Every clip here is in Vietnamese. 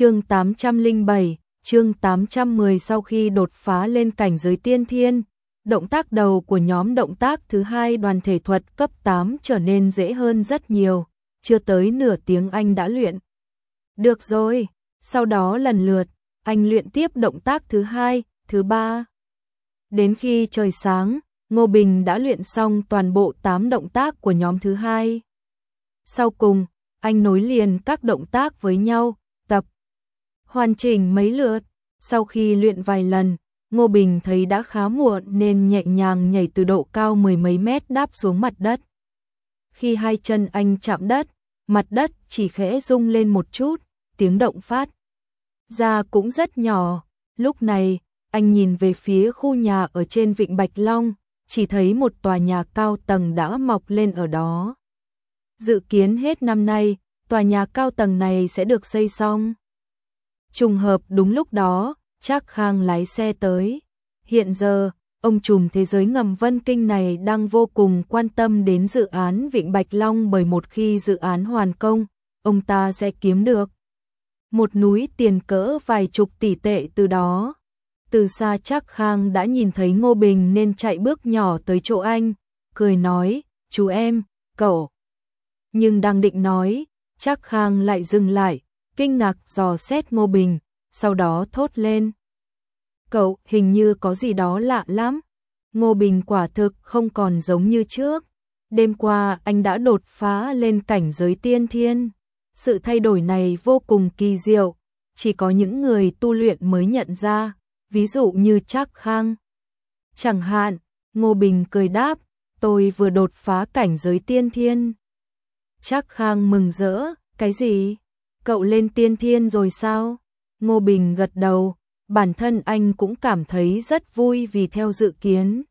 chương 807, chương 810 sau khi đột phá lên cảnh giới tiên thiên, động tác đầu của nhóm động tác thứ hai đoàn thể thuật cấp 8 trở nên dễ hơn rất nhiều, chưa tới nửa tiếng anh đã luyện. Được rồi, sau đó lần lượt, anh luyện tiếp động tác thứ hai, thứ ba. Đến khi trời sáng, Ngô Bình đã luyện xong toàn bộ 8 động tác của nhóm thứ hai. Sau cùng, anh nối liền các động tác với nhau, hoàn chỉnh mấy lượt. Sau khi luyện vài lần, Ngô Bình thấy đã khá muộn nên nhẹ nhàng nhảy từ độ cao mười mấy mét đáp xuống mặt đất. Khi hai chân anh chạm đất, mặt đất chỉ khẽ rung lên một chút, tiếng động phát ra cũng rất nhỏ. Lúc này, anh nhìn về phía khu nhà ở trên vịnh Bạch Long, chỉ thấy một tòa nhà cao tầng đã mọc lên ở đó. Dự kiến hết năm nay, tòa nhà cao tầng này sẽ được xây xong. Trùng hợp đúng lúc đó, Trác Khang lái xe tới. Hiện giờ, ông trùm thế giới ngầm Vân Kinh này đang vô cùng quan tâm đến dự án Vịnh Bạch Long bởi một khi dự án hoàn công, ông ta sẽ kiếm được một núi tiền cỡ vài chục tỷ tệ từ đó. Từ xa Trác Khang đã nhìn thấy Ngô Bình nên chạy bước nhỏ tới chỗ anh, cười nói, chú em, cậu. Nhưng đang định nói, Trác Khang lại dừng lại, kinh ngạc dò xét Ngô Bình, sau đó thốt lên. Cậu hình như có gì đó lạ lắm. Ngô Bình quả thực không còn giống như trước. Đêm qua anh đã đột phá lên cảnh giới tiên thiên. Sự thay đổi này vô cùng kỳ diệu, chỉ có những người tu luyện mới nhận ra, ví dụ như Trác Khang. Chẳng hạn, Ngô Bình cười đáp, tôi vừa đột phá cảnh giới tiên thiên. Trác Khang mừng rỡ, cái gì? Cậu lên tiên thiên rồi sao? Ngô Bình gật đầu, bản thân anh cũng cảm thấy rất vui vì theo dự kiến.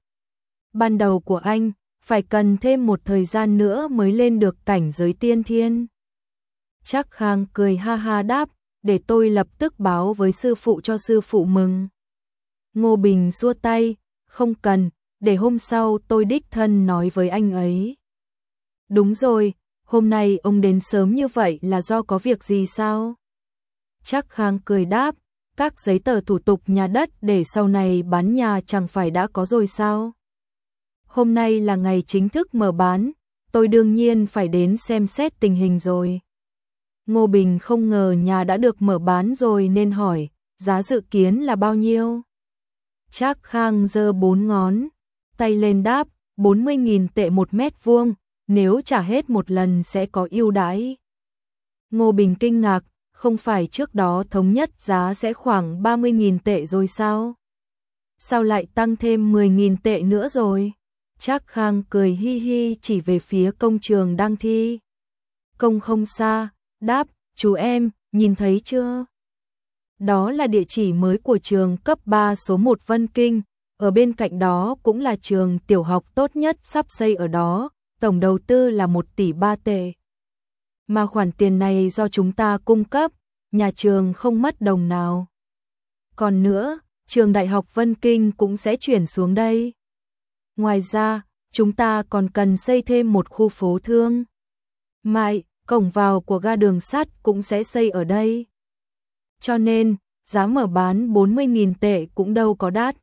Ban đầu của anh, phải cần thêm một thời gian nữa mới lên được cảnh giới tiên thiên. Chắc Khang cười ha ha đáp, để tôi lập tức báo với sư phụ cho sư phụ mừng. Ngô Bình xua tay, không cần, để hôm sau tôi đích thân nói với anh ấy. Đúng rồi, hôm nay ông đến sớm như vậy là do có việc gì sao? Chắc Khang cười đáp, các giấy tờ thủ tục nhà đất để sau này bán nhà chẳng phải đã có rồi sao? Hôm nay là ngày chính thức mở bán, tôi đương nhiên phải đến xem xét tình hình rồi. Ngô Bình không ngờ nhà đã được mở bán rồi nên hỏi, giá dự kiến là bao nhiêu? Trác Khang giơ bốn ngón, tay lên đáp, 40.000 tệ một mét vuông, nếu trả hết một lần sẽ có ưu đãi. Ngô Bình kinh ngạc, không phải trước đó thống nhất giá sẽ khoảng 30.000 tệ rồi sao? Sao lại tăng thêm 10.000 tệ nữa rồi? Trác Khang cười hi hi chỉ về phía công trường đang thi. Công không xa, đáp, chú em, nhìn thấy chưa? Đó là địa chỉ mới của trường cấp 3 số 1 Vân Kinh, ở bên cạnh đó cũng là trường tiểu học tốt nhất sắp xây ở đó, tổng đầu tư là 1 tỷ 3 tệ. Mà khoản tiền này do chúng ta cung cấp, nhà trường không mất đồng nào. Còn nữa, trường Đại học Vân Kinh cũng sẽ chuyển xuống đây. Ngoài ra, chúng ta còn cần xây thêm một khu phố thương. Mại, cổng vào của ga đường sắt cũng sẽ xây ở đây. Cho nên, giá mở bán 40.000 tệ cũng đâu có đắt.